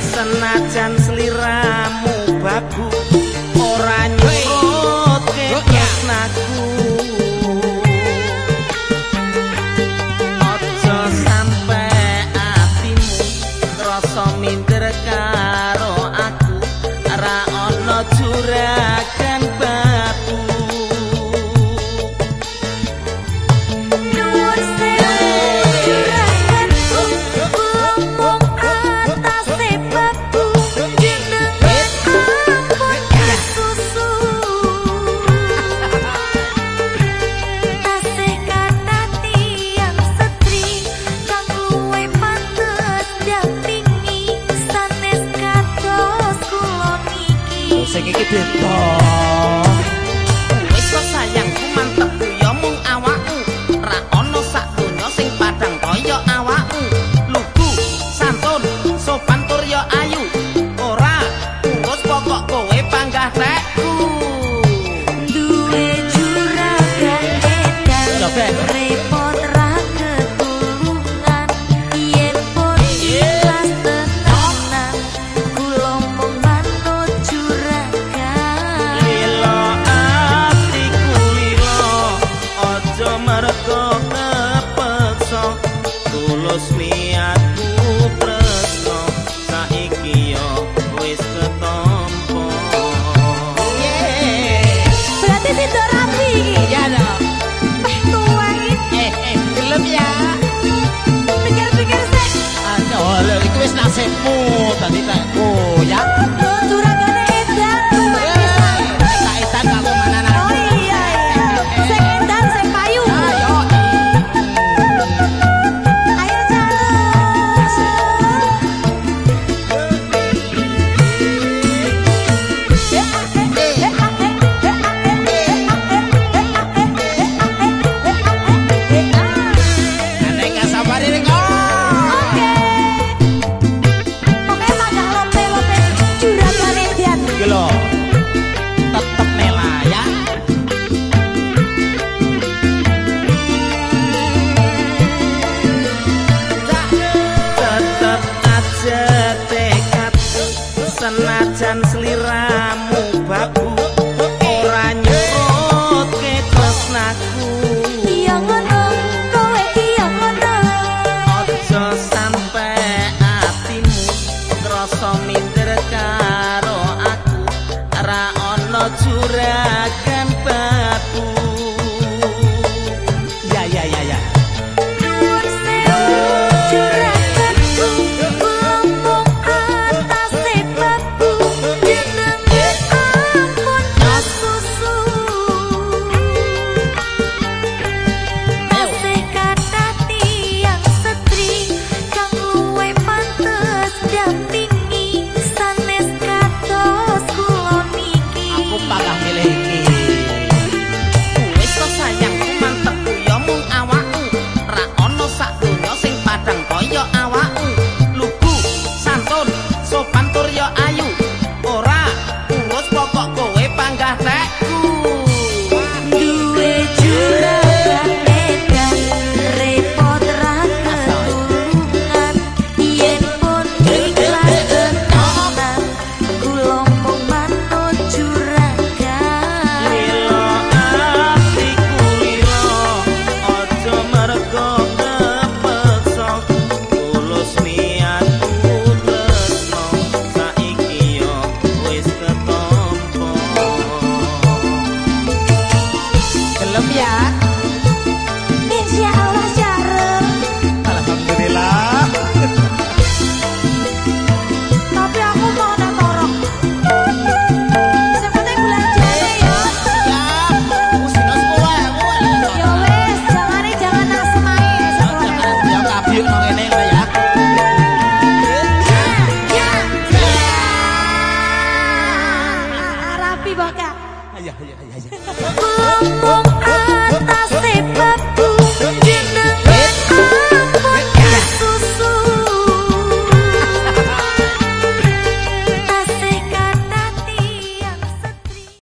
senajan seliramu bagus. sing iki beda. Wis kok sayangku mantep yo mung awakmu. Ra ono sak dunya sing padang koyo hace puta, tita.